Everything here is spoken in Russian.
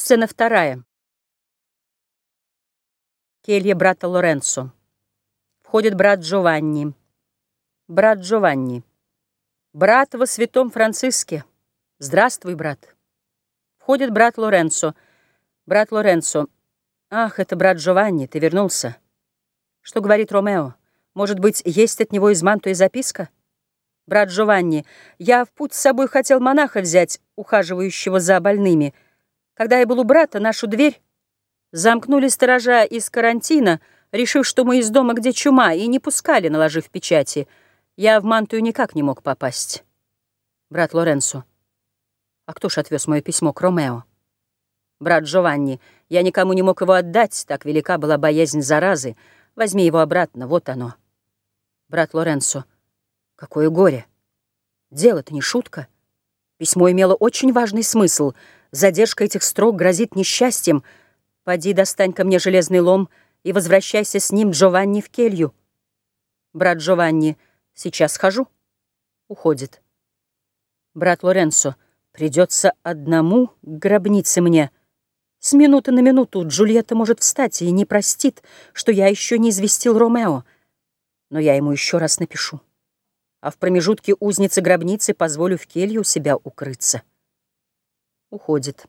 Сцена вторая. Келья брата Лоренцо. Входит брат Джованни. Брат Джованни. Брат во святом Франциске. Здравствуй, брат. Входит брат Лоренцо. Брат Лоренцо. Ах, это брат Джованни, ты вернулся. Что говорит Ромео? Может быть, есть от него из Мантуи записка? Брат Джованни. Я в путь с собой хотел монаха взять, ухаживающего за больными, — когда я был у брата, нашу дверь замкнули сторожа из карантина, решив, что мы из дома, где чума, и не пускали, наложив печати. Я в мантую никак не мог попасть. Брат Лоренцо. А кто ж отвез мое письмо к Ромео? Брат Джованни. Я никому не мог его отдать, так велика была боязнь заразы. Возьми его обратно, вот оно. Брат Лоренцо. Какое горе. Дело-то не шутка. Письмо имело очень важный смысл — Задержка этих строк грозит несчастьем. Поди, достань ко мне железный лом и возвращайся с ним, Джованни, в келью. Брат Джованни, сейчас схожу. Уходит. Брат Лоренцо, придется одному гробнице мне. С минуты на минуту Джульетта может встать и не простит, что я еще не известил Ромео. Но я ему еще раз напишу. А в промежутке узницы гробницы позволю в келью себя укрыться уходит.